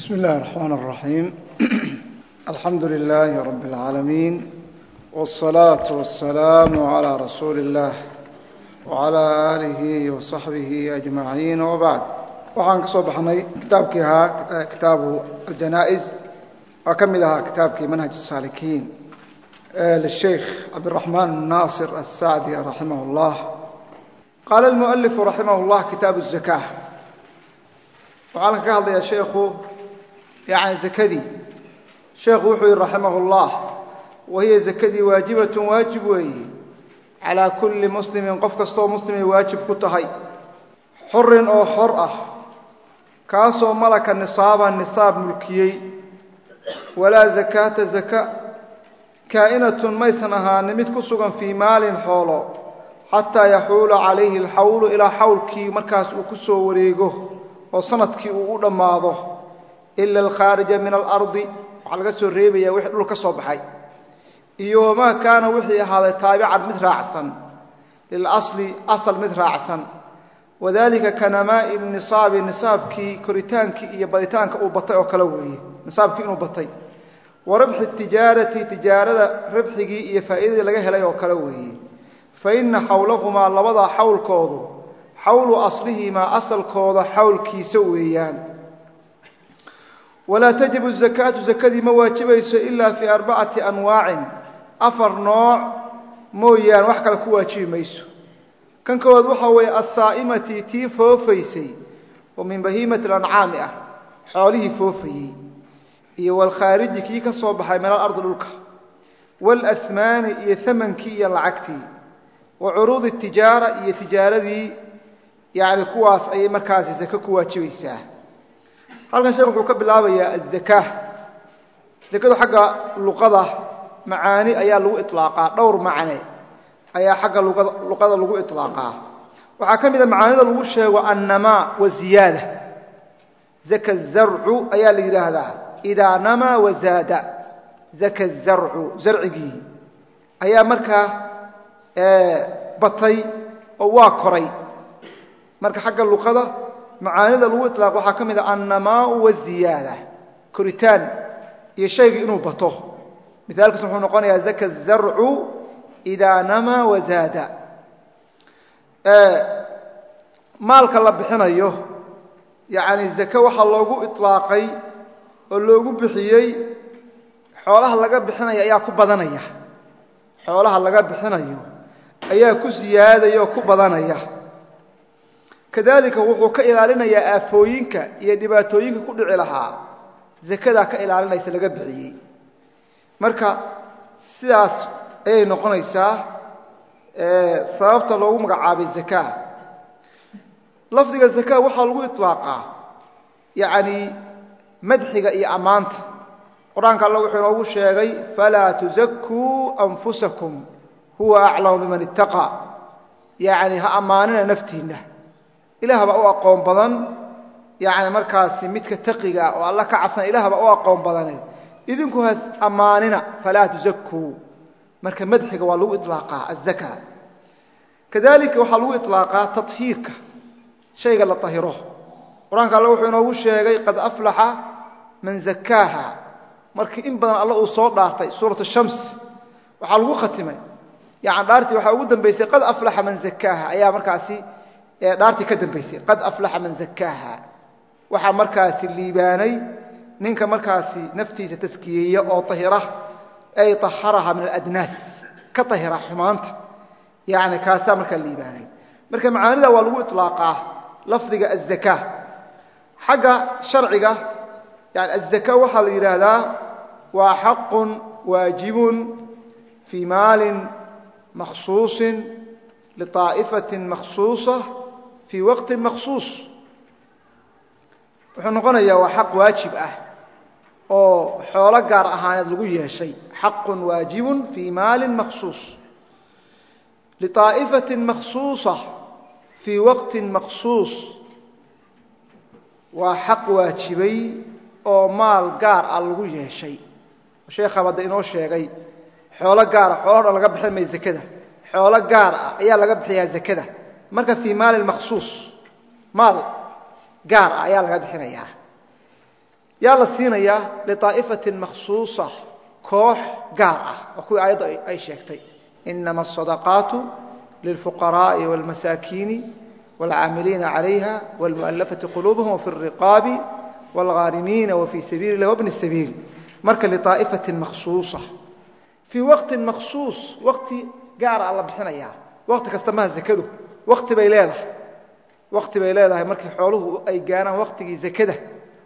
بسم الله الرحمن الرحيم الحمد لله رب العالمين والصلاة والسلام على رسول الله وعلى آله وصحبه أجمعين وبعد waxaan ka soo baxnay kitaabkii ahaa kitaabu aljanaa'iz oo ka mid ahaa kitaabkii manhaj الsaalikiin lisheikh cabdiraxmaan naasir الsacdi raximah اllah qaala اlmuؤalifu raximah اllah kitaabu الzakاة waxaan ka hadlayaa sheekhu yani zakadii sheekhu wuxuu yihi raximah اllah wahiya zakadii waajibatun waajib weeye calaa kulli muslimin qof kastooo muslimay waajib ku tahay xurin oo xor ah kaasoo malaka nisaaban nisaab mulkiyey walaa zakaata zaka kaa'inatun maysan ahaanin mid ku sugan fii maalin xoolo xataa yaxuula calayhi alxawlu ilaa xawlkii markaas uu ku soo wareego oo sannadkii uu u dhammaado ila alkhaarija min alardi waxaa laga soo reebaya wixii dhul ka soo baxay iyo wamaa kaana wixii ahaaday taabican mid raacsan lilasli asal mid raacsan wadalika kanamaa'i nisaabi nisaabkii koritaankii iyo baditaanka uu batay oo kale weeye nisaabkii inuu batay wa rabxi tijaarati tijaarada rabxigii iyo faa'iidadii laga helay oo kale weeye fa inna xawlahumaa labadaa xawlkoodu xawlu aslihimaa asalkooda xawlkiisa weeyaan walaa tajibu zakaatu zakadii ma waajibayso ilaa fii arbacati anwaacin. Afar nooc mooyaan wax kale ku waajibi mayso. Kan kowaad waxaa weeye assaa'imati tii foofaysay oo min bahiimati lancaami ah xoolihii foofayey iyo walkhaariji kii ka soo baxay min alardi dhulka. Waalahmaani iyo amankii iyo lacagtii. Wa curuudi tijaara iyo tijaaradii yani kuwaas ayay markaasi zake ku waajibaysaa halkan sheekh wuxuu ka bilaabayaa azakaa zakadu xagga luqada macaani ayaa lagu iطlaaqaa dhowr macne ayaa xagga luqada lagu iطlaaqaa waxaa ka mida macaanida lagu sheego annamaa waziyaada zaka zarcu ayaa la yidhaahdaa. Idaa namaa wazaada zaka zarcu zarcigii ayaa markaa batay oo waa koray. Marka xagga luqada macaanida lagu iطlaaq waxaa ka mida annamaau waziyaada koritaan iyo shaygii inuu bato. Miaalkiis wuxuu noqonayaa zaka zarcu idaa namaa wazaada maalka la bixinayo yani zake waxaa loogu iطlaaqay oo loogu bixiyey xoolaha laga bixinayo ayaa ku badanaya. Xoolaha laga bixinayo ayaa ku siyaadaya oo ku badanaya kadalika wuxuu ka ilaalinayaa aafooyinka iyo dhibaatooyinka ku dhici lahaa. Zakadaa ka ilaalinaysa laga bixiyey. Marka sidaas ayay noqonaysaa sababta loogu magacaabay zaka lafdiga zaka waxaa lagu iطlaaqaa yani madxiga iyo ammaanta. Qur'aanka alla wuxuu inoogu sheegay falaa tuzakuu anfusakum huwa aclamu biman ittaqa yani ha ammaanina naftiinna ilaah baa u aqoon badan. Yani markaasi midka taqiga oo alla ka cabsana ilaah baa u aqoon badane. Idinku has ammaanina falaa tuzakuu marka madxiga waa lagu iطlaaqaa azaka kadalika waxaa lagu iطlaaqaa tahiirka shayga la tahiro. Qur'aanka alle wuxuu inoogu sheegay qad aflaxa man zakaaha markii in badan alla uu soo dhaartay suurat shams waxaa lagu khatimay. Yani dhaartii waxaa ugu dambaysay qad aflaxa man zakaaha ayaa markaasi dhaartii ka dambaysay qad aflaxa man zakaaha waxaa markaasi liibaanay ninka markaasi naftiisa taskiyeeya oo ahira ay aharaha min aladnaas. Ka ahira xumaanta. Yani kaasaa markaa liibaanay. Marka macaanida waa lagu iطlaaqaa lafdiga azaka xagga sharciga yani azaka waxaa la yidhaahdaa waa xaqun waajibun fii maalin makhsuusin liطaa'ifatin makhsuusa fii waqtin makhsuus. Wuxuu noqonayaa waa xaq waajib ah oo xoolo gaar ahaaneed lagu yeeshay. Xaqun waajibun fii maalin makhsuus. Liطaa'ifatin makhsuusa fii waqtin makhsuus. Waa xaq waajibay oo maal gaar ah lagu yeeshay. Sheekha badda inoo sheegay xoolo gaara xoolaho dhan laga bixin maya zakada. Xoolo gaar ah ayaa laga bixiyaa zakada marka fii maalin makhsuus maal gaar ah ayaa laga bixinayaa yaa la siinayaa liطaa'ifatin makhsuusa koox gaar ah waa kuwii aayadda ay sheegtay inama asadaqaatu lilfuqaraa'i wاlmasaakiini wاlcaamiliina calayha wاlmu'alafati quluubuhum wafi الriqaabi wاlghaarimiina wafii sabiili اlah wbni sabiil marka liطaa'ifatin makhsuusa fii waqtin makhsuus waqti gaara a la bixinayaa waqti kasta maha zakadu waqti bay leedahay. Waqti bay leedahay markii xooluhu ay gaaraan waqtigii zakada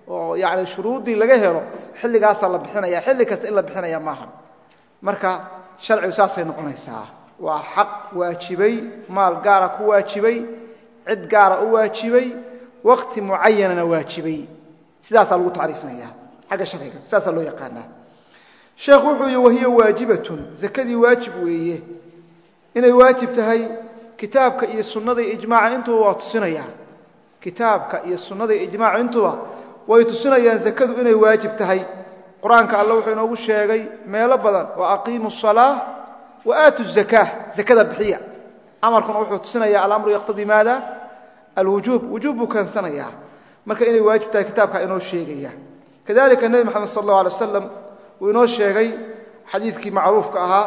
oo yani shuruuddii laga helo xilligaasaa la bixinaya xilli kasta in la bixinaya maaha marka sharcigu saasay noqonaysaa. Waa xaq waajibay maal gaara ku waajibay cid gaara u waajibay waqti mucayanana waajibay. Sidaasaa lagu tacriifinaya xagga sharciga sidaasaa loo yaqaanaa. Sheekhu wuxuu yihi wahiya waajibatun. Zakadii waajib weeye. Inay waajib tahay kitaabka iyo sunada ijmaca intuba waa tusinayaan. Kitaabka iyo sunada ijmaca intuba way tusinayaan zakadu inay waajib tahay. Qur'aanka alle wuxuu inoogu sheegay meelo badan wa aqiimu salaa wa aatu zaka zakada bixiya. Amarkuna wuxuu tusinaya alamru yaqtadii maada? Alwujuub. Wujuub buu keensanaya marka inay waajib tahay kitaabka inoo sheegaya. Kadalika nebi moxamed sal allah alay wasalam uu inoo sheegay xadiidkii macruufka ahaa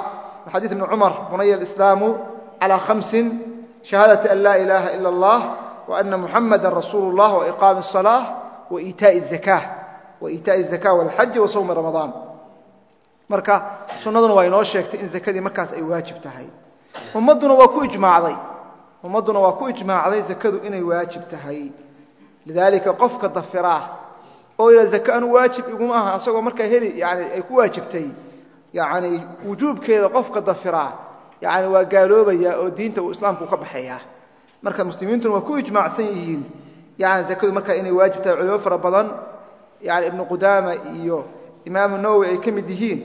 xadiid ibni cumar bunaya alislaamu calى khamsin shahaadati an laa ilaaha ila اllah وأna muxamada rasuulu الlah وإqaami الصalaaة وإiitaaءi الزakاة وإiitaaءi الزakاة والxaji وasawmi ramadaan marka sunnaduna waa inoo sheegtay in zakadii markaas ay waajib tahay ummadduna waa ku ijmaacday ummadduna waa ku ijmaacday zakadu inay waajib tahay lidaalika qofka dafiraa oo ila zaka anu waajib iguma aha asagoo markaa heli yani ay ku waajibtay yani wujuubkeeda qofka dafiraa yani waa gaaloobaya oo diinta uu islaamku ka baxaya. Marka muslimiintuna waa ku ijmaacsan yihiin. Yani zakadu markaa inay waajib tahay culimo fara badan yani ibnu qudaama iyo imaamu nawowi ay ka mid yihiin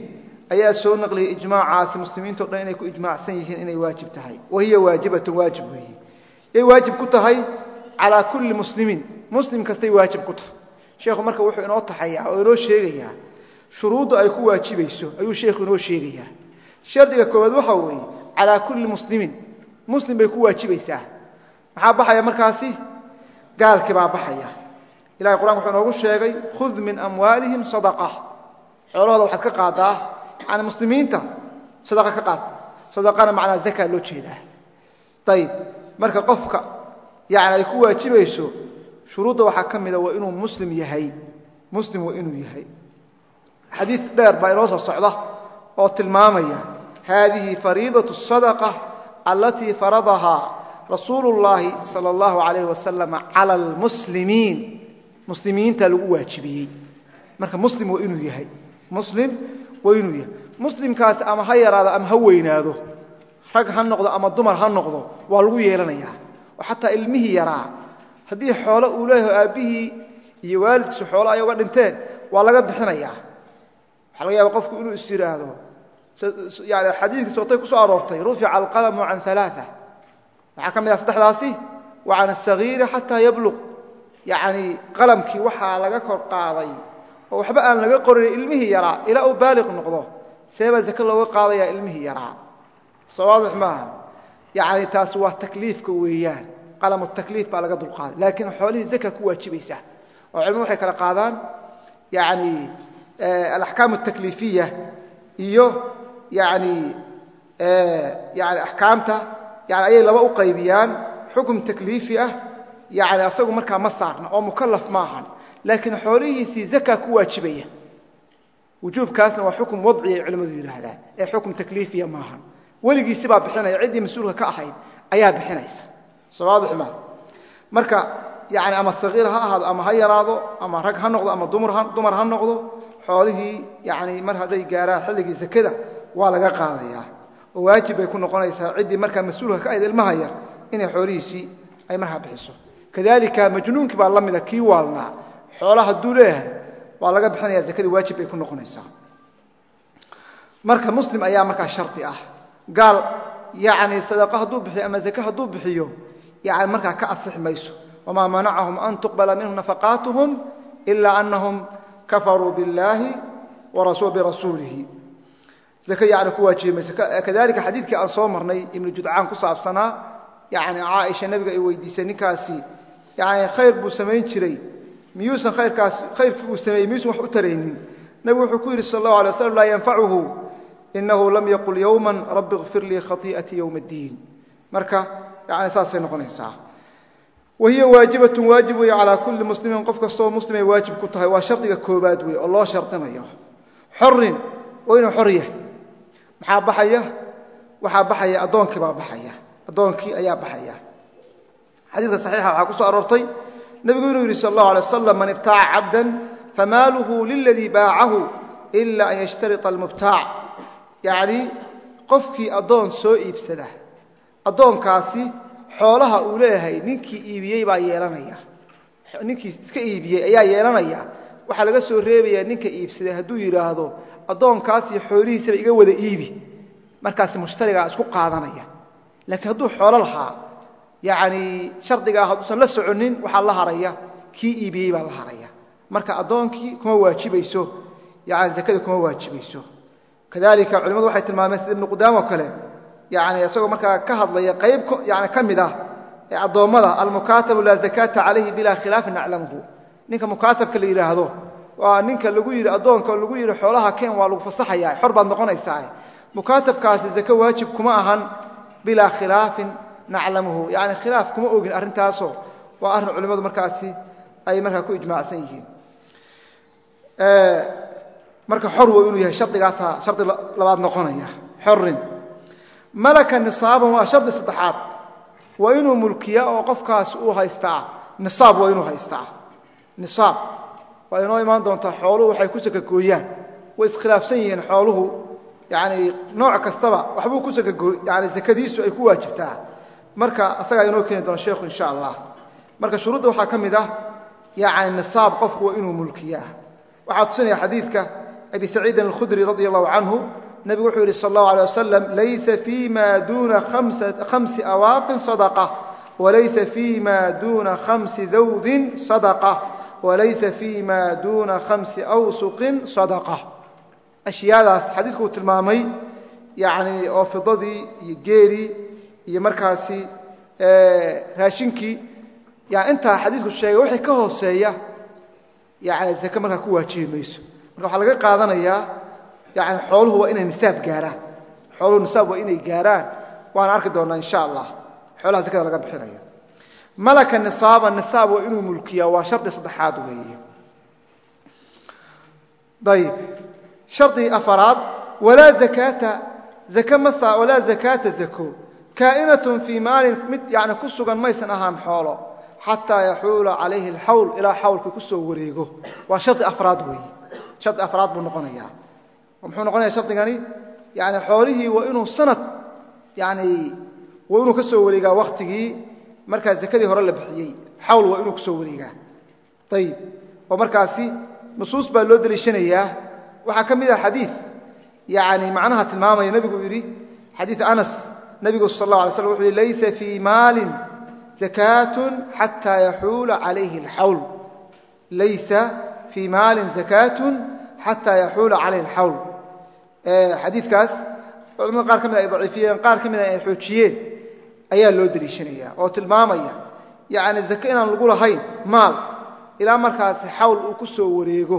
ayaa soo naqliyay ijmaacaasi muslimiinto dhan inay ku ijmaacsan yihiin inay waajib tahay. Wahiya waajibatun waajib weeye yay waajib ku tahay calaa kulli muslimin. Muslim kastay waajib ku tahay. Sheekhu marka wuxuu inoo taxayaa oo inoo sheegayaa shuruudda ay ku waajibayso ayuu sheekhu inoo sheegayaa. Shardiga koowaad waxa weeye calaa kulli muslimin. Muslim bay ku waajibaysaa. Maxaa baxaya markaasi? Gaalkii baa baxaya. Ilahay qur'anka wuxuu inoogu sheegay khud min amwaalihim sadaqa. Xoolahooda waxaad ka qaadaa yani muslimiinta sadaqa ka qaad. Sadaqana macnaa zaka loo jeedaa. Ayib marka qofka yani ay ku waajibayso shuruudda waxaa ka mida waa inuu muslim yahay. Muslim waa inuu yahay. Xadiid haadihi fariidaة الصadaقة alatii faradahaa rasuulu اllaahi salى اllahu عalayh wasalam calى اlmuslimiin muslimiinta lagu waajibiyey marka muslim waa inuu yahay muslim waa inuu yahay muslimkaasi ama ha yaraado ama ha weynaado rag ha noqdo ama dumar ha noqdo waa lagu yeelanayaa oo xataa ilmihii yaraa haddii xoolo uu leeyahay aabbihii iyo waalidkiisu xoolo ay uga dhinteen waa laga bixinayaa waxaa laga yaaba qofku inuu is yidhaahdo yani xadiidkii sootay ku soo aroortay rufica alqalamu can alaaثa waxaa ka mid ah saddexdaasi wa can asagiiri xataa yabluq yacni qalamkii waxaa laga kor qaaday oo waxba aan laga qorin ilmihii yaraa ilaa uu baaliq noqdo seebaa zake looga qaadaya ilmihii yaraa. Soo waadix maaha yani taasi waa takliifka weeyaan. Qalamu takliif baa laga dulqaaday. Laakiin xoolihii zaka ku waajibaysa. Oo cilmu waxay kala qaadaan yani alaxkaam altakliifiya iyo yani yani axkaamta yani ayay laba u qaybiyaan xukum takliifi ah yani asagu markaa ma saarna oo mukalaf maahan laakiin xoolihiisii zaka ku waajibaya. Wujuubkaasna waa xukum wadci ay culimmadu yidhaahdaan. Ee xukum takliifiya maahan weligiisi baa bixinaya ciddii mas'uulka ka ahayd ayaa bixinaysa. Sowaadixma marka yani ama sagiir ha ahaado ama ha yaraado ama rag ha noqdo ama dumar ha noqdo xoolihii yani mar hadday gaaraan xilligii zakada waa laga qaadayaa oo waajib bay ku noqonaysaa ciddii markaa mas'uulka ka ahayd ilmaha yar inay xoolihiisii ay markaa bixiso. Kadalika majnuunkii baa la mida kii waalnaa xoolaha hadduu leeyahay waa laga bixinaya zakadii waajib bay ku noqonaysaa. Marka muslim ayaa markaa shardi ah. Gaal yani sadaqo hadduu bixiyo ama zake hadduu bixiyo yani markaa ka asix mayso. Wamaa manacahum an tuqbala minhum nafaqaatuhum ila anahum kafaruu biاllaahi birasuulihi zake yani ku waajibi mayso kadalika xadiidkii aan soo marnay ibnu judcaan ku saabsanaa yani caaisha nebiga ay weydiisay ninkaasi yani khayr buu samayn jiray miyuusan khayrkaas khayrkii uu sameeyey miyuusan wax u taraynin nebigu wuxuu ku yidhi sal allahu alay waslam laa yanfacuhu inahu lam yaqul yowma rabbi kfir lii khatii'atii yowma اddiin marka yani saasay noqonaysaa wa hiya waajibatun waajib wey calaa kulli muslimin qof kastaoo muslimay waajib ku tahay waa shardiga koobaad wey oo loo shardinayo xorin waa inuu xor yahay maxaa baxaya? Waxaa baxaya addoonkii baa baxaya. Addoonkii ayaa baxaya. Xadiiska saxiixa waxaa ku soo aroortay nebigu inuu yidhi sal allahu alay wasalam man ibtaaca cabdan famaaluhu liladii baacahu ila an yashtarita almubtaac. Yacni qofkii addoon soo iibsada addoonkaasi xoolaha uu leeyahay ninkii iibiyey baa yeelanaya. Ninkii iska iibiyey ayaa yeelanaya waxaa laga soo reebayaa ninka iibsaday hadduu yidhaahdo addoonkaasi xoolihiisaba iga wada iibi. Markaasi mushtarigaa isku qaadanaya. Laakiin hadduu xoolo lahaa yacni shardigaa hadduusan la soconin waxaa la haraya kii iibiyey baa la haraya. Marka addoonkii kuma waajibayso yani zakada kuma waajibayso. Kadalika culimadu waxay tilmaameen sida ibnu qudaam oo kale yani isagoo markaa ka hadlaya qayb yani ka mid ah ee addoommada almukaatabu laa zakaata calayhi bilaa khilaafin naclamuhu ninka mukaatabka la yidhaahdo waa ninka lagu yidhi addoonka lagu yidhi xoolaha keen waa lagu fasaxayaa xor baad noqonaysaa. Mukaatabkaasi zake waajib kuma ahan bilaa khilaafin naclamuhu yani khilaaf kuma ogin arrintaasoo waa arrin culimmadu markaasi ay markaa ku ijmaacsan yihiin. Marka xor waa inuu yahay shardigaasaa shardi labaad noqonaya. Xorin malaka nisaaban waa shardi saddexaad. Waa inuu mulkiyaa oo qofkaas uu haystaa. Nisaab waa inuu haystaa nisaab. Waa inoo imaan doontaa xooluhu waxay ku sakagooyaan way iskhilaafsan yihiin xooluhu. Yani nooc kastaba waxbuu ku sakagoo yani sakadiisu ay ku waajibtaa. Marka asagaa inoo keeni doona sheikhu insha allah. Marka shuruudda waxaa ka mid ah yani nisaab qofku waa inuu mulkiyaa. Waxaa tusinaya xadiidka abi saciidin alkhudri radi allahu canhu nebigu wuxuu yidhi sal allahu alay wasalam laysa fii ma duuna khamsi awaaqin sadaqa walaysa fii ma duuna khamsi dawdin sadaqa walaysa fii ma duuna khamsi awsuqin sadaqa. Ashyaadaas xadiidku uu tilmaamay yani oo fidadii iyo geelii iyo markaasi raashinkii. Yani intaa xadiidku sheegay waxay ka hooseeya yani zake markaa ku waajibi mayso. Marka waxaa laga qaadanayaa yani xooluhu waa inay nisaab gaaraan. Xooluhu nisaab waa inay gaaraan. Waana arki doonaa insha allah. Xoolaha zakada laga bixinayo malaka nisaaba nisaab waa inuu mulkiyaa waa shardi saddexaad weeye. Ayib shardi afaraad walaa zakaata zake masa walaa zakaata zako. Kaa'inatun fii maalin mid yani ku sugan maysan ahaan xoolo xataa yaxuula calayhi alxawl ilaa xawlka ku soo wareego. Waa shardi afraad weeye. Shardi afraad buu noqonayaa. Muxuu noqonaya shardigani? Yani xoolihii waa inuu sanad yani waa inuu ka soo wareegaa waktigii markaa zakadii hore la bixiyey xawl waa inuu ku soo wareegaa. Ayib oo markaasi nusuus baa loo deliishanayaa waxaa ka mid ah xadiid yani macnaha tilmaamaya nebigu yidhi xadiid anas nebigu sal اlه alay slam yihi laysa fii maalin zakaatun xataa yaxuula calayhi alxawl. Laysa fii maalin zakaatun xataa yaxuula calayhi alxawl. Xadiidkaas culamada qaar ka mid ay daciifiyeen qaar ka mid ay xoojiyeen ayaa loo deliishanaya oo tilmaamaya yani zake inaan lagu lahayn maal ilaa markaasi xawl uu ku soo wareego.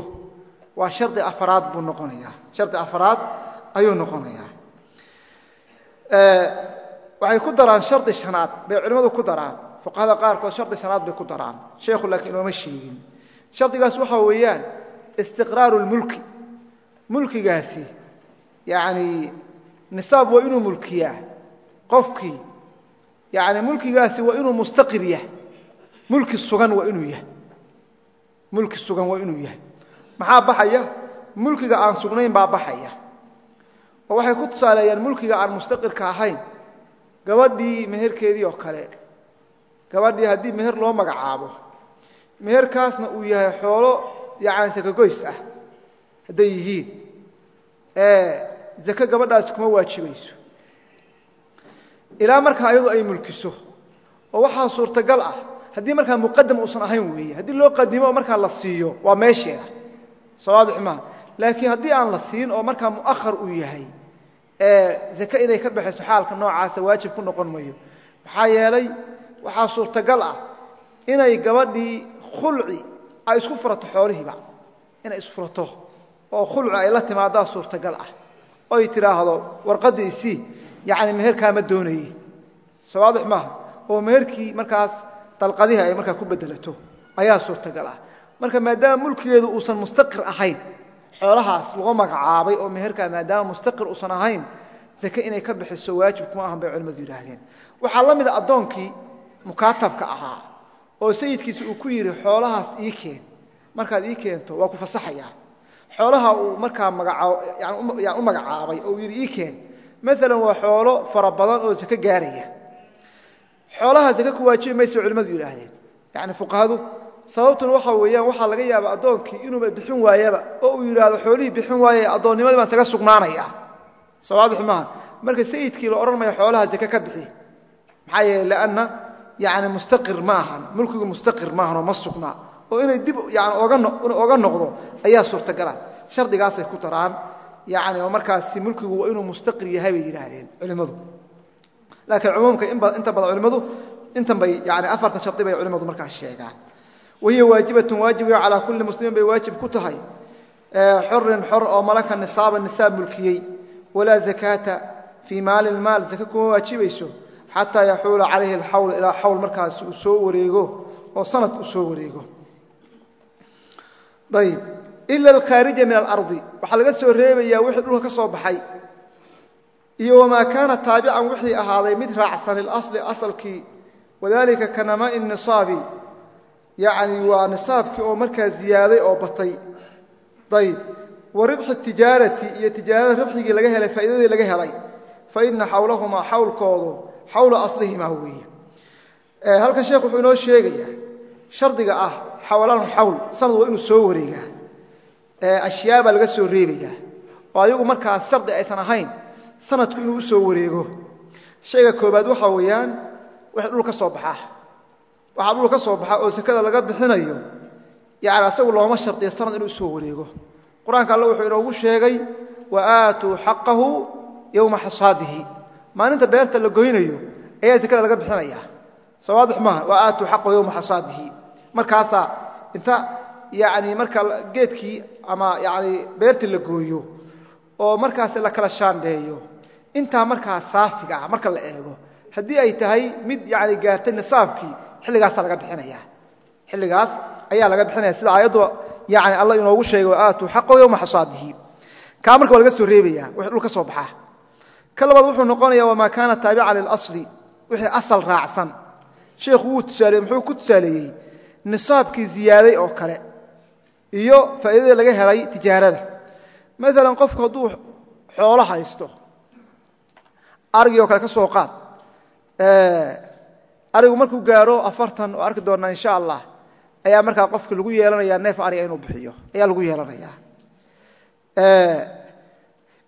Waa shardi afraad buu noqonayaa. Shardi afraad ayuu noqonayaa. Waxay ku daraan shardi shanaad bay culimmadu ku daraan. Fuqahada qaarkood shardi shanaad bay ku daraan. Sheekhu laakiin inooma sheegin. Shardigaas waxaa weeyaan istiqraaru lmulki mulkigaasi yani nisaab waa inuu mulkiyaa. Qofkii yani mulkigaasi waa inuu mustaqir yahay. Mulki sugan waa inuu yahay. Mulki sugan waa inuu yahay. Maxaa baxaya? Mulkiga aan sugnayn baa baxaya. Oo waxay ku tusaaleeyaan mulkiga aan mustaqirka ahayn. Gabadhii meherkeedii oo kale. Gabadhii haddii meher loo magacaabo. Meherkaasna uu yahay xoolo yani sakagoys ah. Hadday yihiin. Zake gabadhaasi kuma waajibayso ilaa markaa ayadu ay mulkiso oo waxaa suurtagal ah haddii markaa muqadam uusan ahayn weeye haddii loo qadimo oo markaa la siiyo waa meesheeda. Sawaadix maaha laakiin haddii aan la siin oo markaa mu'ahar uu yahay zake inay ka baxayso xaalka noocaasa waajib ku noqon mayo maxaa yeelay waxaa suurtagal ah inay gabadhii khulci ay isku furato xoolihiiba. Inay isfurato oo khulcu ay la timaadaa suurtagal ah. Oy tidhaahdo warqaddiisii yacni meherkaa ma doonaye. Soo waadix maaha oo meherkii markaas dalqadihii ay markaa ku bedelato ayaa suurtagal ah. Marka maadaama mulkigeedu uusan mustaqir ahayn xoolahaas lagu magacaabay oo meherkaa maadaama mustaqir uusan ahayn zake inay ka bixiso waajib kuma ahan bay culimmadu yidhaahdeen. Waxaa la mida addoonkii mukaatabka ahaa oo sayidkiisa uu ku yidhi xoolahaas ii keen. Markaad ii keento waa ku fasaxayaa. Xoolaha uu markaa magaayani u magacaabay oo uu yidhi ii keen maalan waa xoolo fara badan oo zake gaaraya. Xoolaha zake ku waajibi maysa culimmadu yidhaahdeen. Yani fuqahadu sababtuna waxa weeyaan waxaa laga yaaba addoonkii inuuba bixin waayaba oo uu yidhaahdo xoolihii bixin waaye addoonnimadii baan saga sugnaanaya. Soo waadix marka sayidkii la odhan mayo xoolaha zake ka bixi maxaa yeeley lanna yani mustaqir ma ahan. Mulkigu mustaqir maahan oo ma sugnaa. Oo inay dib yani oga noqdo ayaa suurtagalaan shardigaasay ku daraan yani oo markaasi mulkigu waa inuu mustaqir yahay bay yidhaahdeen culimmadu. Laakiin cumuumka inta badan culimmadu intan bay yani afartan shardi bay culimmadu markaas sheegaan. Wahiya waajibatun waajib yo calaa kulli muslimin bay waajib ku tahay. Xorin xor oo malaka nisaaba nisaab mulkiyey. Walaa zakaata fii maali maal zake kuma waajibayso xataa yaxuula calayhi alxawl ilaa xawl markaas uu soo wareego oo sanad uu soo wareego. Ayb ila alkhaarija min alardi. Waxaa laga soo reebayaa wixii dhulka ka soo baxay. Iyo wamaa kaana taabican wixii ahaaday mid raacsan ilasli asalkii. Wadalika ka namaai nisaabi. Yani waa nisaabkii oo markaa ziyaaday oo batay. Ayb wa ribxi tijaarati iyo tijaarada ribxigii laga helay faa'iidadii laga helay. Fa ina xawlahumaa xawlkoodu xawla aslihimaa weeye. Halkan sheekh wuxuu inoo sheegayaa shardiga ah xawalaan xawl sanad waa inuu soo wareegaa ashyaa baa laga soo reebayaa oo ayagu markaas shardi aysan ahayn sanadku inuu u soo wareego. Shayga koobaad waxaa weeyaan wix dhul ka soo baxaa waxaa dhul ka soo baxa oo sakada laga bixinayo yani asagu looma shardiya sanad inuu u soo wareego. Qur'aanka alle wuxuu inoogu sheegay wa aatuu xaqahu yowma xasaadihi maalinta beerta la goynayo ayaa sakada laga bixinaya. Sawaadix maaha wa aatuu xaqahu yowma xasaadihi markaasaa inta yani marka geedkii ama yani beertii la gooyo oo markaas la kala shaandheeyo intaa markaa saafiga ah marka la eego haddii ay tahay mid yani gaartay nisaabkii xilligaasaa laga bixinaya xilligaas ayaa laga bixinaya sida aayaddu yani alla inoogu sheegay wa aatuu xaqahu yowma xasaadihi kaa marka waa laga soo reebaya wixii dhul soo baxaa ka labaad wuxuu noqonaya wamaa kaana taabican lilasli wixii asal raacsan. Sheekhu wuu tusaaleeyey muxuu ku tusaaleeyey nisaabkii ziyaaday oo kale iyo faa'iidadii laga helay tijaarada. Maalan qofku hadduu xoolo haysto arigii oo kale ka soo qaad arigu markuu gaaro afartan oo arki doonnaa insha allah ayaa markaa qofka lagu yeelanaya neef ariga inuu bixiyo ayaa lagu yeelanaya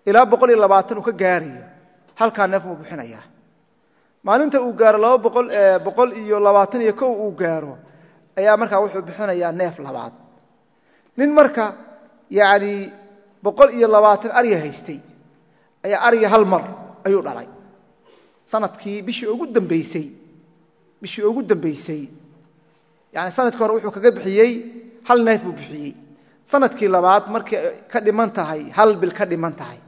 ilaa boqol iyo labaatan uu ka gaarayo halkaa neef muu bixinaya maalinta uu gaaro laba boqol iyo labaatan iyo kow uu gaaro ayaa markaa wuxuu bixinayaa neef labaad nin marka yani boqol iyo labaatan arya haystay ayaa arya hal mar ayuu dhalay. Sanadkii bishii ugu dambaysay bishii ugu dambaysay yani sannadkii hore wuxuu kaga bixiyey hal neef buu bixiyey. Sanadkii labaad markii ka dhiman tahay hal bil ka dhiman tahay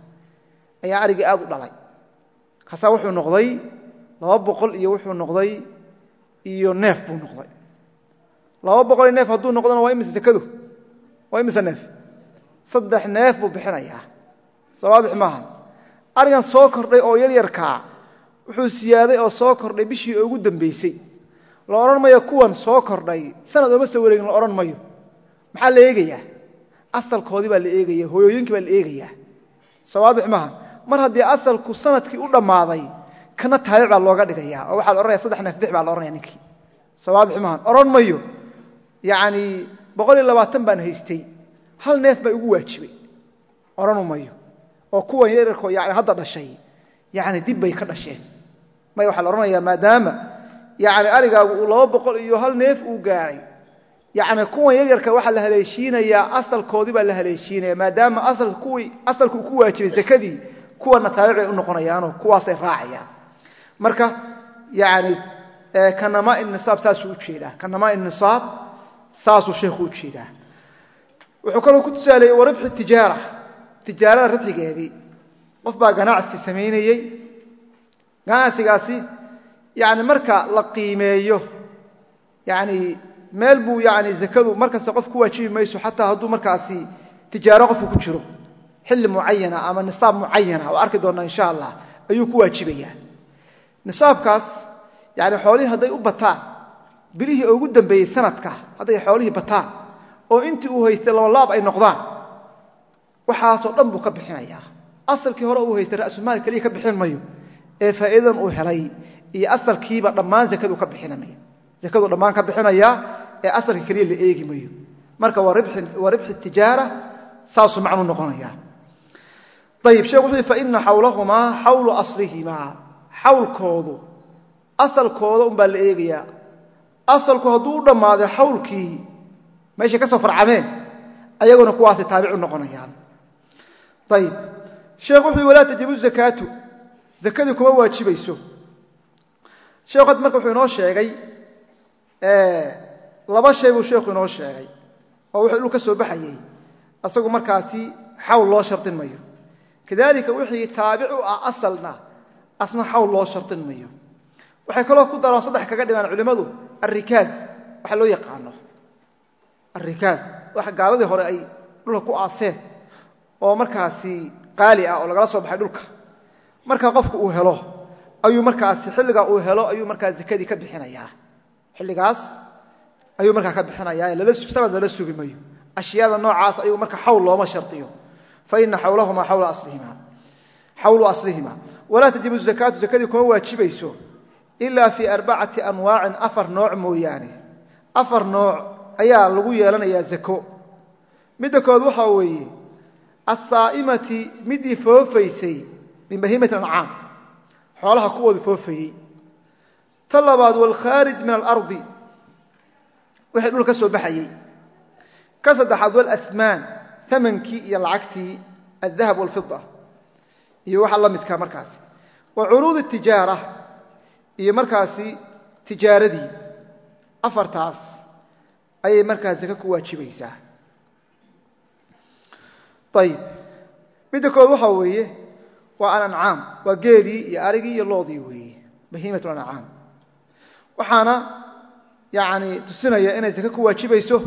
ayaa arigii aad u dhalay. Kaasaa wuxuu noqday laba boqol iyo wuxuu noqday iyo neef buu noqday. Laba boqol iyo neef hadduu noqdona waa imise sekadu waa imise neef? Saddex neef buu bixinayaa. Sawaadix maaha. Arigan soo kordhay oo yaryarkaa wuxuu siyaaday oo soo kordhay bishii ugu dambaysay la odhan mayo kuwan soo kordhay. Sanad ooma soo wareegin la odhan mayo. Maxaa la eegayaa? Asalkoodii baa la eegaya hooyooyinkii baa la eegayaa. Sawaadix maaha. Mar haddii asalku sannadkii u dhammaaday kana taabic baa looga dhigaya oo waxaa la ohanaya saddex neef bix baa la ohanaya ninkii. Sawaadix maaha. Odhan mayo. Yacni boqol iyo baan haystay. Hal neef baa igu waajibay odhanu mayo. Oo kuwan yaryarkoo yani hadda dhashay yani dib bay ka dhasheen. May waxaa la odhanayaa maadaama yani arigaagu laba boqol iyo hal neef uu gaaray. Yani kuwan yaryarka waxaa la haleeshiinayaa asalkoodii baa la haleeshiinaya maadaama asalku uu ku waajibay zakadii kuwana taabic bay u noqonayaanoo kuwaasay raacayaan. Marka yani kanamaa nisaab saasuu u jeedaa kanamaa nisaab saasuu sheekhu u jeedaa. Wuxuu kaloo ku tusaaleeyey wa tijaara tijaarada ribxigeedii. Qof baa ganacsi samaynayey ganacsigaasi yani marka la qiimeeyo yani meel buu yani zakadu markasta qof ku waajibi mayso xataa hadduu markaasi tijaaro qofku ku jiro. Xilli mucayana ama nisaab mucayana oo arki doonnaa insha allah ayuu ku waajibayaa nisaabkaas yani xoolihii hadday u bataan bilihii ugu dambeeyey sanadka hadday xoolihii bataan oo intii uu haystay labalaab ay noqdaan waxaasoo dhan buu ka bixinayaa asalkii hore uu haystay ra'sumaal keliya ka bixin mayo ee faa'iidadan uu helay iyo asalkiiba dhammaan zakadu ka bixinamaya. Zakadu dhammaan ka bixinayaa ee asalka keliya la eegi mayo. Marka waa ribxi tijaara saasuu macnuu noqonayaa ayib sheekh wuxuu yhi faina xawlahumaa xawlu aslihimaa xawlkoodu asalkooda un baa la eegayaa asalku hadduu u dhammaaday xawlkii meeshay ka soo farcameen ayaguna kuwaasay taabicu noqonayaan. Ayib sheekh wuxuu walaa tajibu zakaatu. Zakadii kuma waajibayso. Sheekhu hadda marka wuxuu inoo sheegay laba shay buu sheekhu inoo sheegay oo wuxuu dhul ka soo baxayey asagu markaasi xawl loo shardin mayo. Kadalika wixii taabic u ah asalna asna xawl loo shardin mayo. Waxay kaloo ku daraan saddex kaga dhigaan culimmadu arrikaaz waxa loo yaqaano arrikaaz waxa gaaladii hore ay dhulka ku aaseen oo markaasi qaali ah oo lagala soo baxay dhulka. Marka qofku uu helo ayuu markaasi xilligaa uu helo ayuu markaa zakadii ka bixinayaa. Xilligaas ayuu markaa ka bixinayaa sanad lala sugi mayo ashyaada noocaas ayuu marka xawl looma shardiyo. Faina xawlahumaa xawlu aslihima. Walaa tajibu zakaatu zakadii kuma waajibayso ilaa fii arbacati anwaacin afar nooc mooyaane. Afar nooc ayaa lagu yeelanayaa zako. Midda kood waxaa weeye asaa'imati midii foofaysay min bahiimati ancaam xoolaha kuwooda foofayey. Ta labaad waalkhaarij min alardi wixii dhul ka soo baxayey. Ka saddexaad waalamaan amankii iyo lacagtii aldahab walfida iyo waxa la midkaa markaasi wa curuudi tijaara iyo markaasi tijaaradii afartaas ayay markaa zaka ku waajibaysaa. Ayib midda kood waxaa weeye waa alancaam waa geedii iyo arigii iyo loodii weeye bahiimat waxaana yani tusinaya inay zaka ku waajibayso.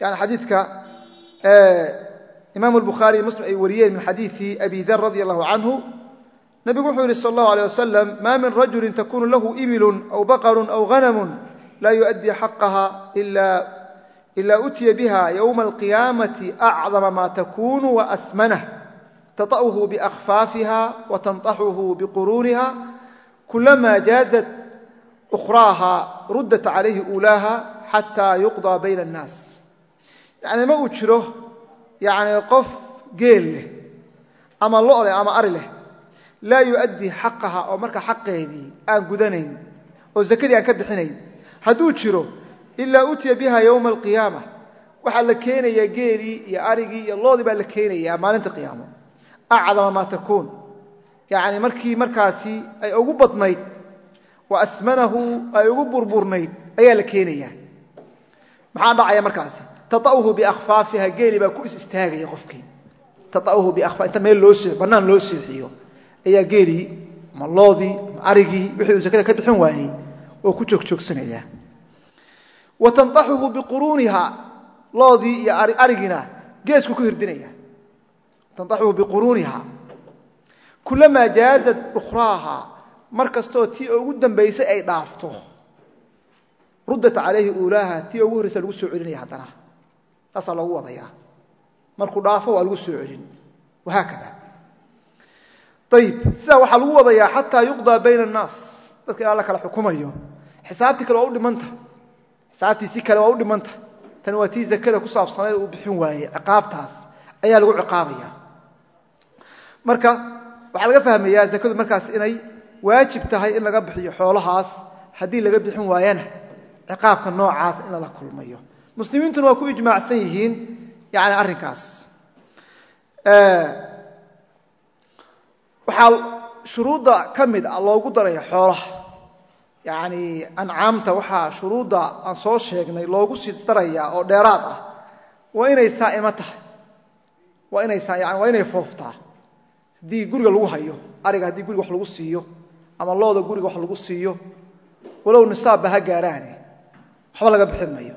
Yani xadiidka imaam lbukhaari muslim ay wariyeen min xadiii abi dar radi allahu canhu nebigu wuxuu yihi sal اllahu alيه wasalam ma min rajuli takunu lahu ibilu aw baqru aw ghanam laa yuؤdii xaqaha ila utiya biha ywma اlqiyaamaةi acdama ma takunu waasmanah taطأhu biأkhfaafiha watanطaxuhu biquruuniha kulama jaazat أkhraaha ruddat calayhi ulaaha xatى yuqضى bayna الnaas yani ma uu jiro yani qof geel leh ama lo leh ama ari leh laa yuaddi xaqaha oo marka xaqeedii aan gudanayn oo zakadii aan ka bixinayn. Hadduu jiro ilaa utiya biha yowma alqiyaama waxaa la keenayaa geelii iyo arigii iyo loodii baa la keenayaa maalinta qiyaamo. Acdama maa takuun. Yani markii markaasi ay ugu badnayd wa asmanahu ay ugu burburnayd ayaa la keenayaa. Maxaa dhacaya markaasi? Taauhu biakhfaafiha geelii baa ku is istaagaya qofkii. Taauhu biainta meel loo banaan loo seexiyo ayaa geelii ama loodii ama arigii wixii uu ka bixin waayey oo ku joogjoogsanaya wa tanطaxuhu biquruuniha loodii iyo arigiina geesku ku hirdinaya. Tanطaxuhu biquruuniha kulamaa jaazat ukhraaha mar kastoo tii ugu dambaysay ay dhaafto. Ruddat calayhi uulaaha tii ugu horreysa lagu soo celinaya haddana. Taasaa loogu wadayaa. Markuu dhaafo waa lagu soo celin. Wahaakada ayib sidaa waxaa lagu wadayaa xataa yuqdaa bayna annaas. Dadka ilaa la kala xukumayo. Xisaabtii kale waa u dhimanta. Xisaabtii si kale waa u dhimanta. Tani waa tii zakada ku saabsanayd uu bixin waayey ciqaabtaas ayaa lagu ciqaabaya. Marka waxaa laga fahmayaa zakadu markaas inay waajib tahay in laga bixiyo xoolahaas haddii laga bixin waayana ciqaabka noocaas in lala kulmayo. Muslimiintuna waa ku ijmaacsan yihiin yani arrinkaas waxaa shuruudda ka mid a loogu daraya xoolaha. Yani ancaamta waxaa shuruudda aan soo sheegnay loogu sii darayaa oo dheeraad ah. Waa inay saa'imo tahay. Waa inay yani waa inay fooftaa. Haddii guriga lagu hayo ariga haddii guriga wax lagu siiyo ama looda guriga wax lagu siiyo walow nisaabba ha gaaraane. Waxba laga bixin mayo.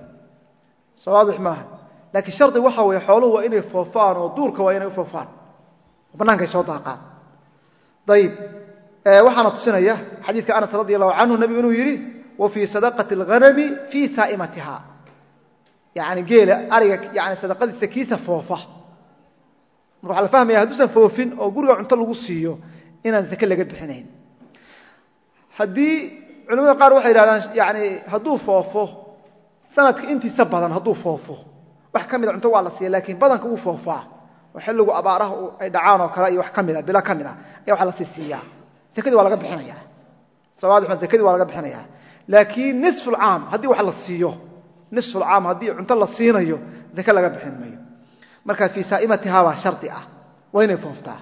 Soo maaha laakiin shardi waxa weeye xooluhu waa inay foofaan oo duurka waa inay u foofaan. Oo bannaanka ay soo daaqaan ayib waxaana tusinaya xadiidka anas radi allahu canhu nebigu inuu yidhi wa fii sadaqati alghanami fii saa'imatiha. Yani geela ariga yani sadaqadiisa kiisa foofa. Marka waxaa la fahmaya hadduusan foofin oo guriga cunto lagu siiyo inaan zake laga bixinayn. Haddii culimada qaar waxay yidhahdaan yani hadduu foofo sanadka intiisa badan hadduu foofo. Wax ka mida cunto waa la siiya laakiin badanka wuu foofaa oo xilligu abaaraha ay dhacaan oo kale iyo wax ka mida bilo ka mid a ayaa waxa la sii siiyaa. Waa laga bixinaya sawaadixma zakadii waa laga bixinaya laakiin nisfulcaam haddii wax la siiyo nisfulcaam haddii cunto la siinayo zake laga bixin mayo marka fii saa'imatiha baa shardi ah. Waa inay fooftaa.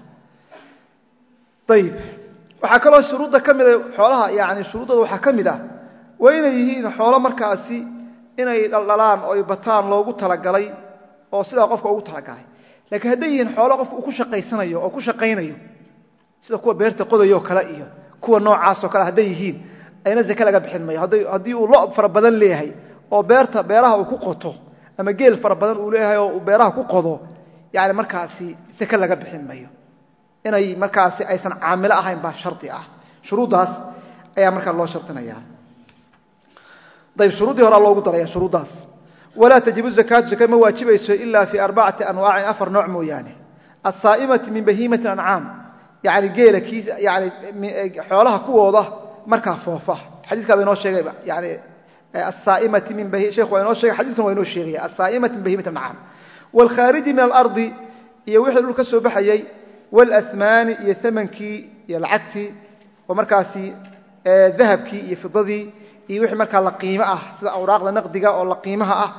Ayib waxaa kaloo shuruudda ka mida xoolaha yani shuruuddooda waxaa ka mid ah waa inay yihiin xoolo markaasi inay dhaldhalaan oo bataan loogu talagalay oo sidaa qofka ugu talagalay laakiin hadday yihiin xoolo qofka uu ku shaqaysanayo oo ku shaqaynayo sida kuwa beerta qodayo kale iyo kuwa noocaasoo kale hadday yihiin ayna zake laga bixin mayo haddii uu lo fara badan leeyahay oo beerta beeraha uu ku qoto ama geel fara badan uu leeyahay oo uu beeraha ku qodo yani markaasi zake laga bixin mayo inay markaasi aysan caamilo ahayn baa shardi ah. Shuruuddaas ayaa markaa loo shardinaya ayb shuruuddii horaa loogu daraya shuruuddaas walaa tajibu zakaatu zaka ma waajibayso ila fii arbacati anwaacin afar nooc mooyaane. Asaa'imati min bahiimati ancaam yani geela kii yani xoolaha kuwooda markaa foofa. Xadiikaa ba inoo sheegayba yani asaa'imati min sheekhu waa inoo sheegay xadiikan waa inoo sheegaya asaa'imati min bahimati ancaam waalkhaariji min alardi iyo wixii dhul ka soo baxayey waalahmaani iyo amankii iyo lacagtii oo markaasi dahabkii iyo fidadii iyo wixii markaa la qiimo ah sida awraaqda naqdiga oo la qiimaha ah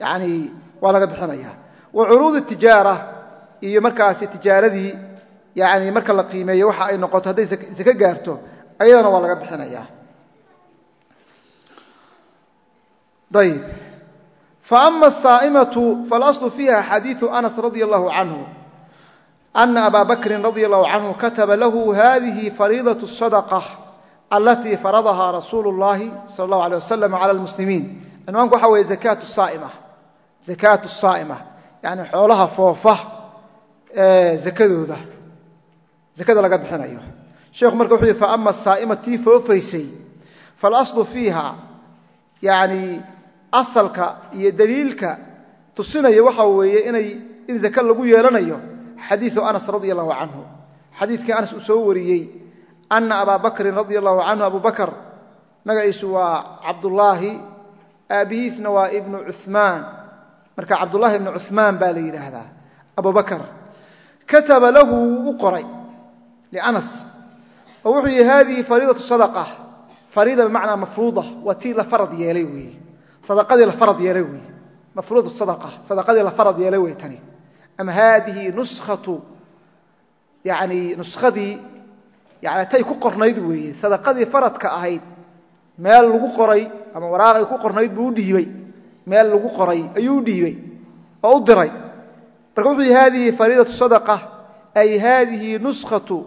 yani waa laga bixinaya wa curuud tijaara iyo markaasi tijaaradii yani marka la qiimeeyo waxa ay noqoto hadday sake gaarto ayadana waa laga bixinaya ayb faama asaa'imatu falaslu fiiha xadiiu anas radia allahu canhu ana abaa bakrin radia allahu canhu kataba lahu hadihi fariidaة sadaqة alatii faradaha rasuulu اllahi sal اllahu alيه wasalam cala lmuslimiin cinwaanku waxa weeye akaatu saaima zakaatu saa'ima yani xoolaha foofa zakadooda zakada laga bixinayo sheekhu marka wuxuu yihi faama asaa'ima tii foofaysay falaslu fiiha yani asalka iyo daliilka tusinaya waxa weeye inay in zake lagu yeelanayo xadiiu anas radi allahu canhu xadiidkii anas uu soo wariyey ana abaa bakrin radi allahu canhu abu bakr magaciisu waa cabdullaahi aabbihiisna waa ibnu cumaan marka cabdullaahi ibnu cumaan baa la yidhaahdaa abu kataba lahu wuu u qoray lianas oo wuxuu yihi hadihi fariidatu sadaqa. Fariida bimacnaa mafruuda waa tii la farad yeelay weeye sadaqadii la farad yeelay weeye mafruudatu sadaqa sadaqadii la farad yeelay wey tani ama haadihi nuskatu yani nuskadii yani tay ku qornayd weeye sadaqadii faradka ahayd meel lagu qoray ama waraaqay ku qornayd buu u dhiibey meel lagu qoray ayuu u dhiibey oo u diray. Marka wuxuu yihi hadihi fariidatu sadaqa ay hadihi nuskatu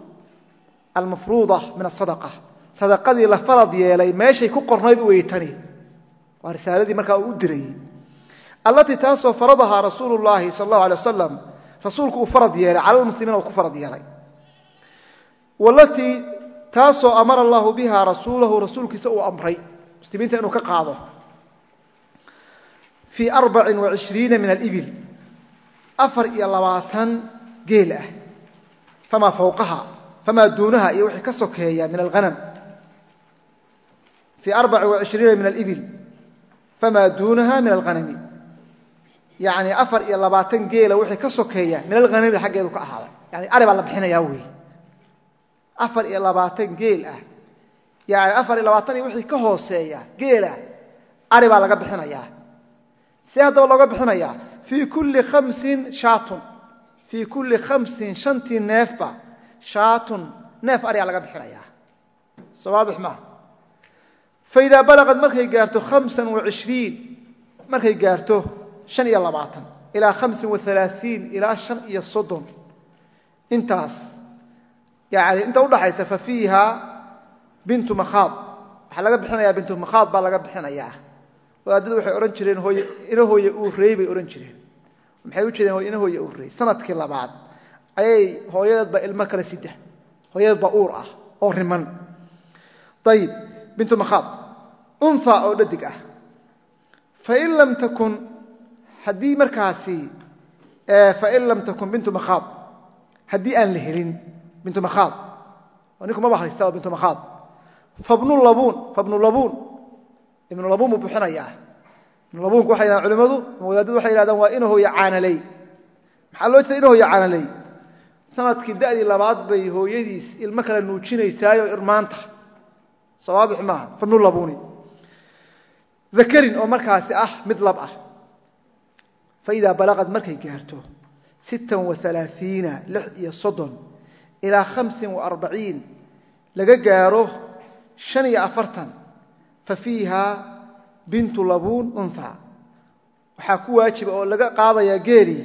almafruuda min asadaqa sadaqadii la farad yeelay meeshay ku qornayd weye tani. Waa risaaladii markaa u dirayey. Allatii taasoo faradahaa rasuulu llaahi sal allahu alay wasalam rasuulku uu farad yeelay cala lmuslimiin uu ku farad yeelay walatii taasoo amara allahu biha rasuulahu rasuulkiisa uu amray. Muslimiinta inuu ka qaado. Fii arbacin waishriina min alibil. Afar iyo labaatan geel ah. Famaa fawqaha famaa duunaha iyo wixii ka sokeeya min alhanam fii arbacin waishriina min alibil. Famaa duunaha min alhanami yani afar iyo labaatan geela wixii ka sokeeya min alhanami afar iyo labaatan geel ah. Yani afar iyo labaatan iyo wixii ka hooseeya geelah ari baa laga bixinayaa. See haddaba looga bixinayaa fii kulli khamsin shaatun fii kulli khamsin shantii neefba shaatun neef ariyaa laga bixinayaa. Soo waadix faidaa balaqad markay gaarto hamsan waishriin markay gaarto shan iyo labaatan ilaa hamsin waalaaiin ilaa shan iyo soddon. Intaas yani inta udhaxaysa fa fiiha bintu makhaad waxaa laga bixinayaa bintu makhaad baa laga bixinayaa. Wadaadadu waxay odhan jireen hooye ina hooye uurey bay odhan jireen. Maxay u jeedeen ina hooye uurey sannadkii labaad ayay hooyadeedba ilmo kale sida hooyadeed uur ah oo riman. Ayib bintu makhaad unha oo dhadig ah. Fain lam takun haddii markaasi fain lam takun bintu makhaad haddii aan la helin bintu makhaad oo ninku maba haysta oo bintu makhaad fabnu labuun fabnu labuun ibnu labuun buu bixinayaa. Ibnu labuunku waxay yidhahdaan culimmadu ama wadaadadu waxay yidhahdaan waa ina hooye caanaley. Maxaa loo jeeda ina hooye caanaley? Sanadkii da'dii labaad bay hooyadiis ilmo kale nuujinaysaayo irmaanta. Soo waadix maaha fabnu labuuni dakarin oo markaasi ah mid lab ah. Faidaa balaqad markay gaarto sittan waalaaiina lix iyo soddon ilaa hamsin waarbaciin laga gaaro shan iyo afartan fa fiiha bintu labuun unha waxaa ku waajiba oo laga qaadayaa geeli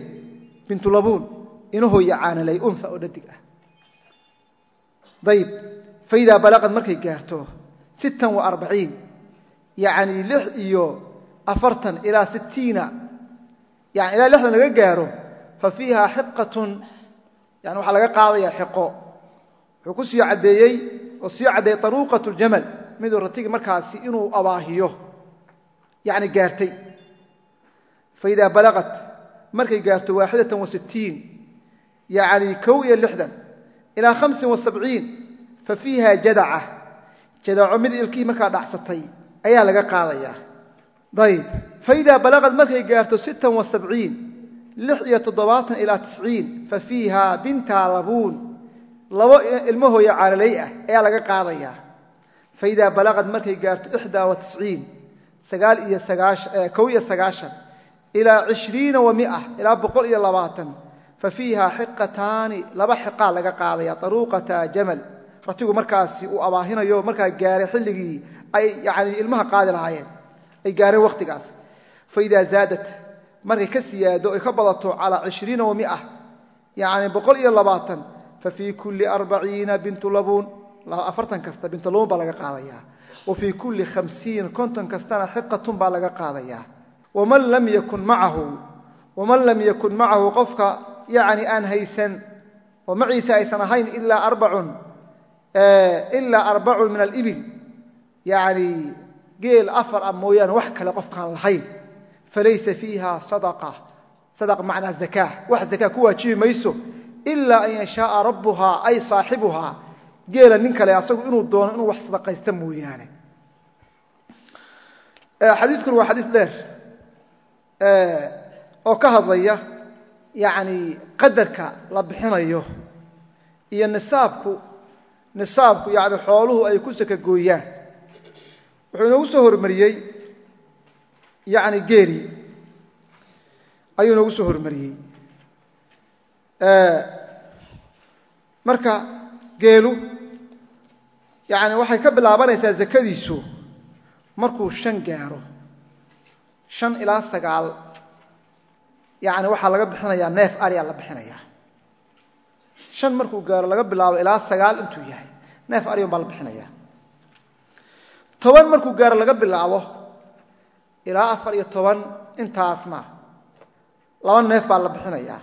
bintu labuun ina hooya caanalay unha oo dhadig ah. Ayib faidaa balaqad markay gaarto sittan waarbaciin yacni lix iyo afartan ilaa sittiina yani ilaa lixdan laga gaaro fa fiiha xiqatun yani waxaa laga qaadaya xiqo. Wuxuu ku sii caddeeyey oo sii caddeeyey taruuqat ljamal miduu ratigi markaasi inuu abaahiyo. Yani gaartay. Faidaa balaqat markay gaarto waaxidatan wa sittiin yani kow iyo lixdan ilaa hamsin wa sabciin fa fiiha jadaca. Jadaco mid ilkihii markaa dhacsatay ayaa laga qaadayaa. Ayb faidaa balaqad markay gaarto sittan wa sabciin lix iyo toddobaatan ilaa tisciin fa fiiha labuun. Labo ilmo caalaley ah ayaa laga qaadayaa faidaa balaqad markay gaarto ixdaa wa tisciin sagaal iyo kow iyo sagaashan ilaa cishriina wa mia ilaa boqol iyo labaatan fa xiqataani laba xiqaa laga qaadaya taruuqata jamal. Ratigu markaasi uu abaahinayo markaa gaaray xilligii ay yani ilmaha qaadi lahaayeen ay gaareen wakhtigaas faidaa zaadat markay ka siyaado ay ka badato calaa cishriina wa mia yani boqol iyo labaatan fa fii kulli arbaciina bintu labuun afartan kasta bintu labuun baa laga qaadayaa. Wa fii kulli khamsiin konton kastana xiqatun baa laga qaadayaa. Waman lam yakun macahu waman lam yakun macahu qofka yani aan haysan oo maciisa aysan ahayn ilaa arbacun ilaa arbacun min alibil yani geel afar ah mooyaane wax kale qofkaan lahayn falaysa fiiha sadaqa macnaa zakaa wax zakaa ku waajibi mayso ilaa an yashaaa rabbuhaa ay saaxibuhaa geela nin kale asagu inuu doono inuu wax sadaqaysta mooyaane xadiidkuna waa xadiis dheer oo ka hadlaya yani qadarka la bixinayo iyo nisaabku nisaabku yani xooluhu ay ku saka gooyaan wuxuu inoogu soo hormariyey yani geeli ayuu inoogu soo hormariyey. Marka geelu yani waxay ka bilaabanaysaa zakadiisu markuu shan gaaro shan ilaa sagaal yani waxaa laga bixinayaa neef ariyaa la bixinayaa. Shan markuu gaaro laga bilaabo ilaa sagaal intuu yahay neef aryon baa la bixinayaa. Toban markuu gaaro laga bilaabo ilaa afar iyo toban intaasna. Laba neef baa la bixinayaa.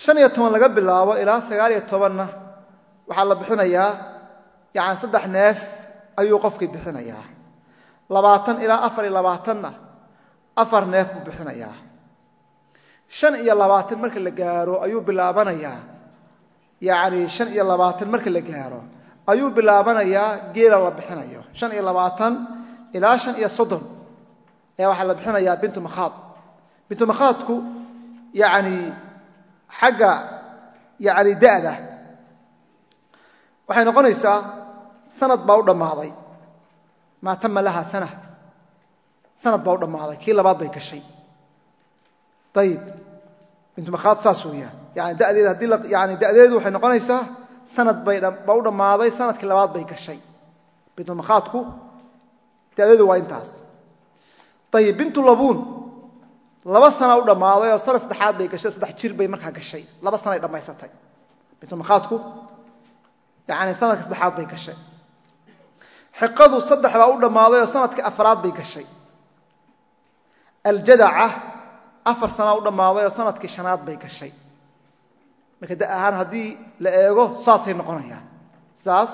Shan iyo toban laga bilaabo ilaa sagaal iyo tobanna waxaa la bixinayaa yani saddex neef ayuu qofkii bixinayaa. Labaatan ilaa afar iyo labaatanna afar neef buu bixinayaa. Shan iyo labaatan marka la gaaro ayuu bilaabanayaa. Yani shan iyo labaatan marka la gaaro ayuu bilaabanayaa geela la bixinayo. Shan iyo labaatan ilaa shan iyo soddon ayaa waxaa la bixinayaa bintu makhaad. Bintu makhaadku yani xagga yani da'da waxay noqonaysaa sanad baa u dhammaaday. Maa tama laha sana sanad baa u dhammaaday. Kii labaad bay gashay ayib bintu makhaad saas weeyaan yani dadeeda haddii yani da'deedu waxay noqonaysaa sanad bay baa u dhammaaday sannadkii labaad bay gashay bintu makhaadku da'deedu waa intaas ayib bintu labuun. Laba sana u dhammaaday oo sanad saddexaad bay gashay saddex jir bay gashay. Laba sanay dhammaysatay. Bintulmakhaadku yani sanadka saddexaad bay gashay. Xiqadu saddex baa u dhammaaday oo sannadkii afraad bay gashay. Aljadaca afar sana u dhammaaday oo sannadkii shanaad bay gashay. Marka da ahaan haddii la eego saasay noqonayaan. Saas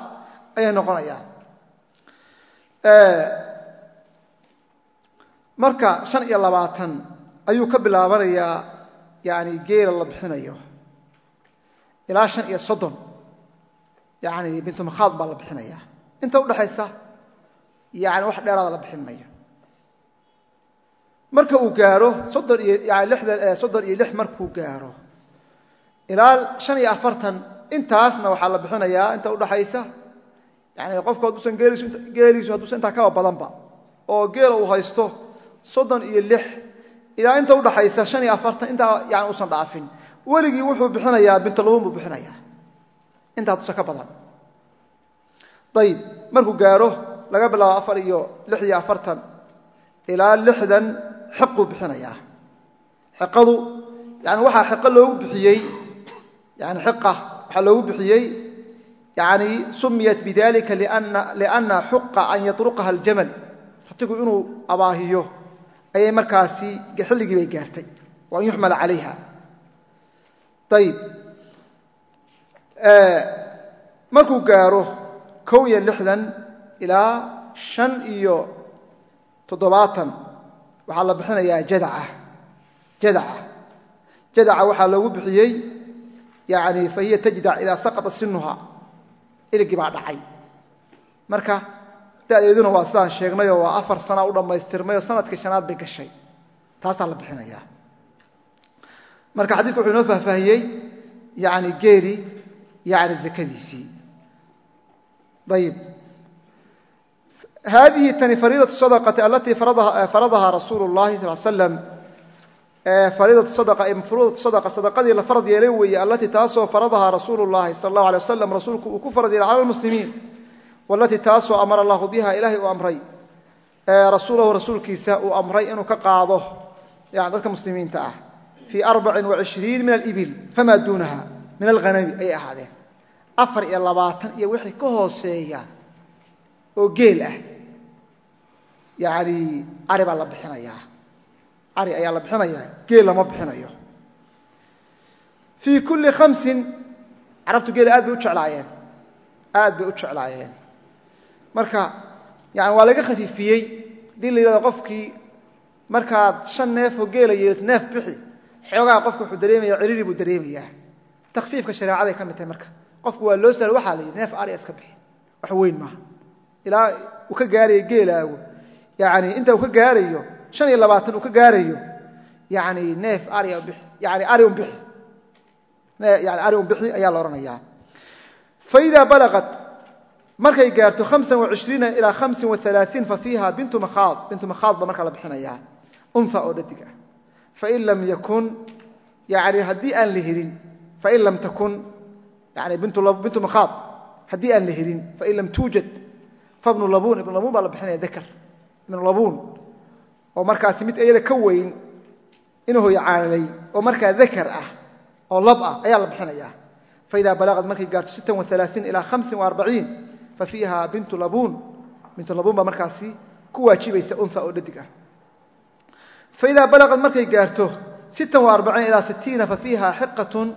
ayay noqonayaan marka shan iyo labaatan ayuu ka bilaabanayaa yani geela la bixinayo. Ilaa shan iyo soddon yani bintumakhaad baa la bixinaya. Inta udhaxaysa yani wax dheeraada la bixin mayo marka uu gaaro soddon iyo yani lixdan soddon iyo lix markuu gaaro ilaa shan iyo afartan intaasna waxaa la bixinayaa inta udhaxaysa yani qofku hadduusan geeliisu hadduusan intaa kaba badanba oo geela uu haysto soddon iyo lix ilaa inta udhaxaysa shan iyo afartan intaa yani uusan dhaafin. Weligii wuxuu bixinayaa bintulabuun buu bixinayaa. Intaa dusa ka badan. Ayib markuu gaaro laga bilaabo afar iyo lix iyo afartan ilaa lixdan xiquu bixinayaa. Xiqadu yani waxaa xiqo loogu bixiyey yani xiqa waxaa loogu bixiyey yani sumiyat bidalika liana xuqa an yatruqaha aljamal. Ratigu inuu abaahiyo ayay markaasi xilligii bay gaartay. Wa an yuxmala calayha. Ayib markuu gaaro kow iyo lixdan ilaa shan iyo toddobaatan waxaa la bixinayaa jadaca. Jadaca. Jadaca waxaa loogu bixiyey yani fa hiya tajdac idaa saqata sinuha iligii baa dhacay. Marka dadeeduna waa sidaan sheegnayoo waa afar sana u dhammaystirmayoo sannadkii shanaad bay gashay. Taasaa la bixinaya marka xadiiku wuxuu inoo fahfaahiyey yani geeli yani zakadiisii. Ayib haadihi tani fariidatu sadaqati alatii faradahaa rasuulu اllahi sal slam fariidatu sadaqa sadaqadii la farad yeelay weeye allatii taasoo faradahaa rasuulu llahi sal اllahu alay waslam rasuulku uu ku farad yeelay cala lmuslimiin walatii taasoo amara allahu biha ilahay uu amray rasuulahu rasuulkiisa uu amray inuu ka qaado dadka muslimiinta ah fii arbacin waishriin min alibil famaa duunaha min alghanami ayay ahaadeen. Afar iyo labaatan iyo wixii ka hooseeya oo geel ah yani ari baa la bixinayaa ari ayaa la bixinayaa geel lama bixinayo. Fii kulli khamsin carabtu geela aad bay u jeclaayeen aad bay u jeclaayeen marka yani waa laga khafiifiyey haddii la yidhahdo qofkii markaad shan neefoo geela yeelato neef bixi xoogaa qofka wuxuu dareemaya ciriiri buu dareemayaa. Takfiifka shareecaday ka mid tahay marka. Qofku waa loo sahlo waxaa la yidhi neef arya iska bixi. Wax weyn maaha. Ilaa uu ka gaarayo geelaagu. Yani inta uu ka gaarayo shan iyo labaatan uu ka gaarayo yani neef arya bixi yani ari un bixi. Yani ari un bixi ayaa la odhanayaa faida balaqat markay gaarto hamsan waishriina ilaa hamsin waalaaiin fa bintu makhaad. Bintu makhaad ba markaa la bixinayaa unha oo dhadig ah. Fain lam yakun yani haddii aan la helin fain lam takun yani bintu makhaad haddii aan la helin fain lam tuujad fabnu labuun ibnu labuun baa la bixinaya dakar. Ibnu labuun oo markaasi mid iyada ka weyn inuu hoyo caanalay oo markaa dakar ah oo lab ah ayaa la bixinaya. Faida balaqad markay gaarto sittan waalaaiin ilaa hamsin waarbaciin fa fiiha bintu labuun. Bintu labuun baa markaasi ku waajibaysa unha oo dhadig ah. Faida balaqad markay gaarto sittan waarbaciin ilaa sittiina fa xiqatun.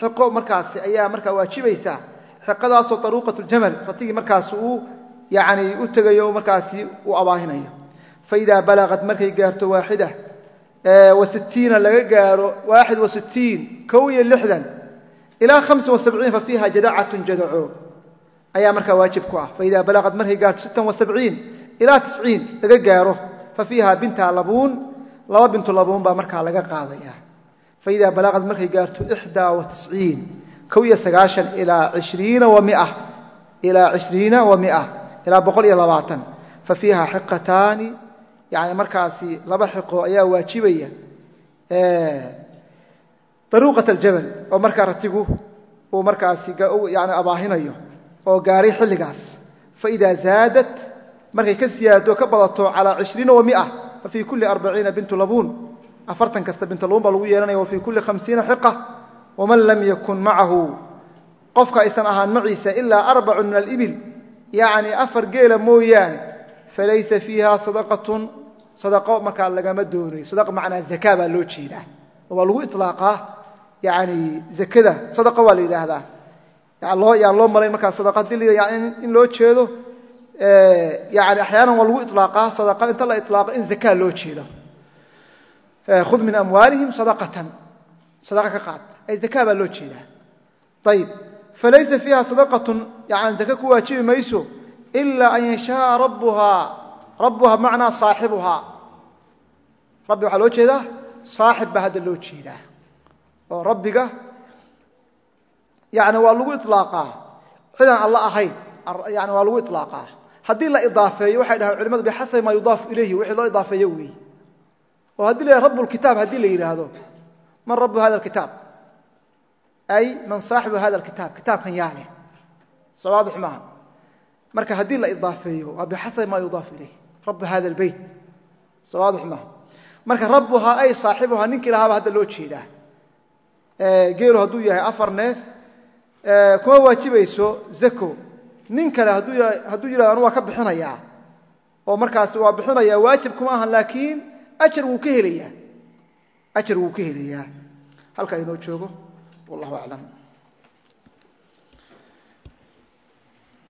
Xiqo markaasi ayaa markaa waajibaysa. Xiqadaasoo aruuqat ljamal ratigii markaasi uu yani u tegayo markaasi uu abaahinayo. Faida balaqad markay gaarto waaxida wasittiina laga gaaro waaxid wasittiin kow iyo lixdan ilaa hamsin wasabciin fa jadacatun jadaco ayaa markaa waajib ku ah. Faida balaqad markay gaarto sittan wasabciin ilaa tisciin laga gaaro fa fiiha binta labuun laba bintu labuun baa markaa laga qaadaya faida balaqad markay gaarto ixdaa watisciin kow iyo sagaashan ilaa ishriina wa mia ilaa cishriina wa mia ilaa boqol iyo labaatan. Fa fiiha xiqataani yani markaasi laba xiqo ayaa waajibaya daruuqat aljabal oo markaa ratigu uu markaasi abaahinayo oo gaaray xilligaas. Faida zaadat markay ka siyaado ka badato calaa cishriina wa mia fa fii kulli arbaciina bintu labuun. Afartan kasta bintu labuun baa lagu yeelanaya wa fii kulli hamsiina xiqa waman lam yakun macahu qofka aysan ahaan maciisa ilaa arbacun min alibil yacni afar geela mooyaane falaysa fiiha sadaqatun sadaqo markaa lagama doonayo sadaqa macnaa zaka baa loo jeedaa waa lagu ilaaqaa yani zakada sadaqa waa la yidhaahdaa yaan loo malayn markaa sadaqa haddii in loo jeedo yani axyaanan waa lagu ilaaqaa sadaqa inta la ilaaqo in zaka loo jeedo. Khud min amwaalihim sadaqatan sadaqa ka qaad. Ay zaka baa loo jeedaa. Ayib falaysa fiiha sadaqatun yani zaka ku waajibi mayso ilaa an yashaaa rabbuhaa rabbuha bmacnaa saaxibuhaa. Rabbi waxaa loo jeedaa saaxib baa hadda loo jeedaa. Oo rabbiga yani waa lagu ilaaqaa cidaan alla ahayn yani waa lagu ilaaqaa haddii la idaafeeyo waxay dhahaan culimadu bixasabi maa yudaafu ilayhi wixii loo idaafeeyo weeye oo haddii la rabu lkitaab haddii la yidhaahdo man rabu hada alkitaab? Ay man saaxibu hada alkitaab kitaabkan yaa leh. Soo maaha marka haddii la idaafeeyo waa bixasabi maa yudaafu ilayh rabu hada albeyt soo maaha marka rabuhaa ay saaxibuhaa ninkii lahaaba hadda loo jeedaa. Geelu hadduu yahay afar neef kuma waajibayso zako nin kale hadduu yidhahdo anu waa ka bixinayaa oo markaasi waa bixinayaa waajib kuma ahan laakiin ajar wuu ka helayaa. Ajar wuu ka helayaa. Halkaa inoo joogo. Wallahu aclam